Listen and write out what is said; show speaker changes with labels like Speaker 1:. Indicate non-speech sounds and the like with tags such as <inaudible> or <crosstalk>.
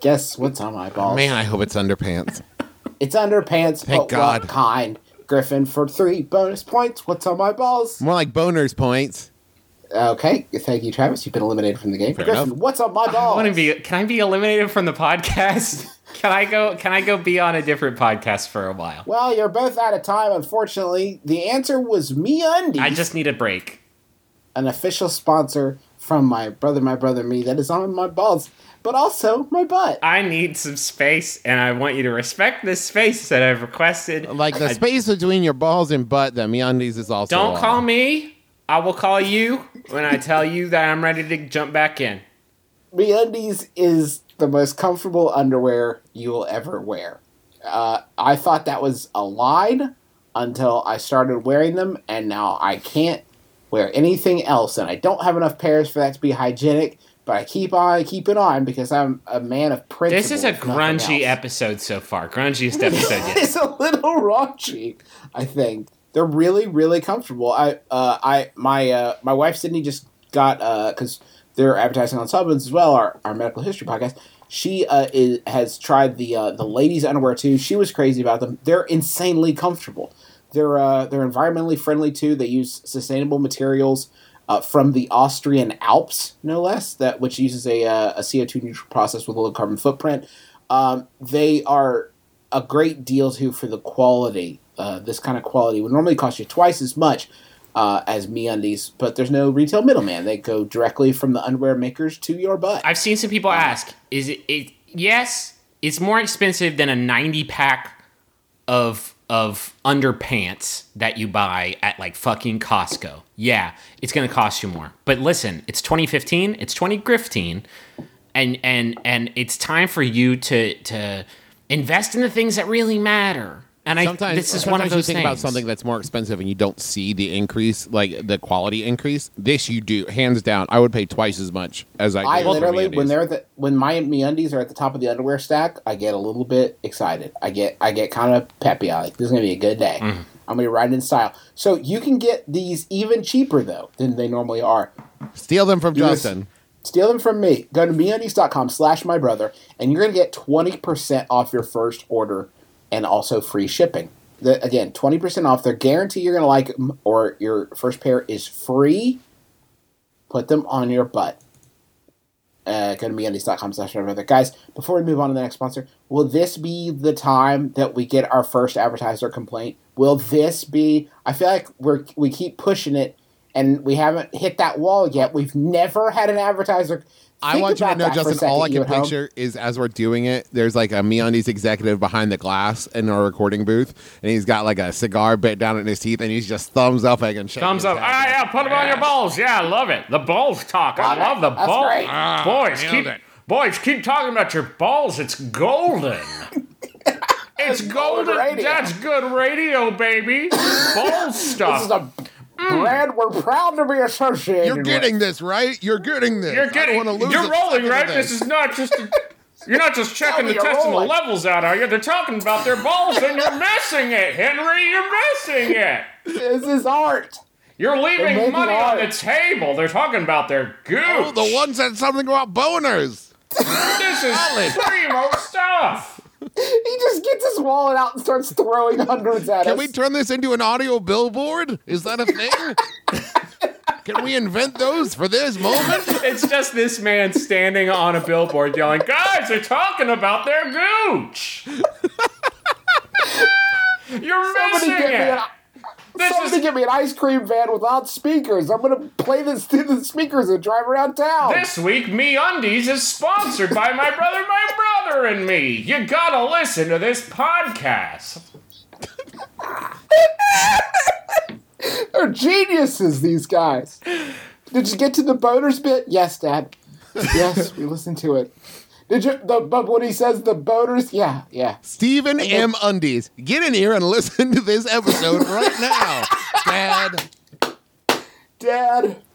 Speaker 1: Guess what's on my balls?
Speaker 2: Man, I hope it's underpants. <laughs>
Speaker 1: It's underpants,
Speaker 2: Thank
Speaker 1: but
Speaker 2: God.
Speaker 1: what kind? Griffin for three bonus points. What's on my balls?
Speaker 2: More like boners points.
Speaker 1: Okay, thank you, Travis. You've been eliminated from the game.
Speaker 2: Fair
Speaker 1: Griffin,
Speaker 2: enough.
Speaker 1: what's on my
Speaker 3: I
Speaker 1: balls?
Speaker 3: want to be. Can I be eliminated from the podcast? <laughs> Can I go? Can I go be on a different podcast for a while?
Speaker 1: Well, you're both out of time, unfortunately. The answer was MeUndies,
Speaker 3: I just need a break.
Speaker 1: an official sponsor from my brother, my brother, me, that is on my balls, but also my butt.
Speaker 3: I need some space, and I want you to respect this space that I've requested.
Speaker 2: Like the
Speaker 3: I-
Speaker 2: space between your balls and butt, the MeUndies is also.
Speaker 3: Don't
Speaker 2: on.
Speaker 3: call me. I will call you when I tell you that I'm ready to jump back in.
Speaker 1: MeUndies is the most comfortable underwear you will ever wear. Uh, I thought that was a line until I started wearing them, and now I can't wear anything else. And I don't have enough pairs for that to be hygienic, but I keep on keeping on because I'm a man of principle.
Speaker 3: This is a grungy episode so far. Grungiest episode yet.
Speaker 1: it's a little raunchy. I think they're really, really comfortable. I, uh, I, my, uh, my wife Sydnee just got because they're advertising on Sawbones as well. Our, our medical history podcast. She uh, is, has tried the uh, the ladies underwear too. She was crazy about them. They're insanely comfortable. They're uh, they're environmentally friendly too. They use sustainable materials. Uh, from the Austrian Alps, no less, that which uses a, uh, a CO two neutral process with a low carbon footprint. Um, they are a great deal too for the quality. Uh, this kind of quality would normally cost you twice as much uh, as MeUndies, but there's no retail middleman. They go directly from the underwear makers to your butt.
Speaker 3: I've seen some people ask, is it, it yes, it's more expensive than a 90 pack of of underpants that you buy at like fucking Costco. Yeah, it's going to cost you more. But listen, it's 2015, it's 2015 and and and it's time for you to to invest in the things that really matter. And I
Speaker 2: Sometimes
Speaker 3: this is
Speaker 2: sometimes
Speaker 3: one of those
Speaker 2: you think
Speaker 3: things.
Speaker 2: about something that's more expensive and you don't see the increase, like the quality increase. This you do, hands down. I would pay twice as much as I.
Speaker 1: I
Speaker 2: do for
Speaker 1: literally, when they're the, when my MeUndies are at the top of the underwear stack, I get a little bit excited. I get I get kind of peppy. I like this is gonna be a good day.
Speaker 3: Mm-hmm.
Speaker 1: I'm gonna be riding in style. So you can get these even cheaper though than they normally are.
Speaker 2: steal them from
Speaker 1: Yes.
Speaker 2: Justin.
Speaker 1: Steal them from me. Go to MeUndies.com slash my brother, and you're gonna get twenty percent off your first order, and also free shipping. The, again, twenty percent off. They're guarantee you're gonna like them, or your first pair is free. Put them on your butt. Uh, go to MeUndies.com slash my brother. Guys, before we move on to the next sponsor, will this be the time that we get our first advertiser complaint? Will this be? I feel like we're we keep pushing it, and we haven't hit that wall yet. We've never had an advertiser.
Speaker 2: I want you to know,
Speaker 1: that for a
Speaker 2: Justin. All I can
Speaker 1: at home.
Speaker 2: picture is as we're doing it, there's like a MeUndies executive behind the glass in our recording booth, and he's got like a cigar bit down in his teeth, and he's just thumbs up like and shaking
Speaker 3: Thumbs up.
Speaker 2: head.
Speaker 3: Ah, yeah, put them on your balls. Yeah, I love it. The balls talk. I
Speaker 1: Love it.
Speaker 3: the
Speaker 1: That's
Speaker 3: balls.
Speaker 1: great.
Speaker 3: Ah, boys, keep
Speaker 2: it.
Speaker 3: boys keep talking about your balls. It's golden. <laughs> it's
Speaker 1: golden
Speaker 3: golden. That's good radio, baby. <coughs> Ball
Speaker 1: This is
Speaker 3: stuff. Mm.
Speaker 1: a brand we're proud to be associated
Speaker 2: You're
Speaker 1: with.
Speaker 2: getting this right. You're getting this.
Speaker 3: You're
Speaker 2: I
Speaker 3: getting.
Speaker 2: don't wanna lose
Speaker 3: You're rolling, right? This is not just. A, <laughs> you're not just checking the
Speaker 1: you're
Speaker 3: testing the levels out, are you? They're talking about their balls, and you're missing it, Henry. You're missing it.
Speaker 1: This is art.
Speaker 3: You're leaving
Speaker 1: making
Speaker 3: money on the table. They're talking about their oh, gooch.
Speaker 2: Oh, the one said something about boners.
Speaker 3: This is primo stuff. <laughs>
Speaker 1: He just gets his wallet out and starts throwing hundreds at it.
Speaker 2: Can
Speaker 1: us.
Speaker 2: we turn this into an audio billboard? Is that a thing? Can we invent those for this moment?
Speaker 3: It's just this man standing on a billboard yelling, "Guys, they're talking about their gooch." You're
Speaker 1: Somebody
Speaker 3: missing
Speaker 1: me
Speaker 3: it.
Speaker 1: an,
Speaker 3: This
Speaker 1: somebody
Speaker 3: is
Speaker 1: get me an ice cream van without speakers. I'm gonna play this through the speakers and drive around town.
Speaker 3: this week. MeUndies is sponsored by my brother, my brother, and me. You gotta listen to this podcast. <laughs>
Speaker 1: They're geniuses, these guys. Did you get to the boners bit? Yes, Dad. Yes, we listened to it. Did you? The, but when he says the boners, yeah, yeah.
Speaker 2: Stephen M. Undies, get in here and <laughs> listen to this episode right now. Dad,
Speaker 1: Dad,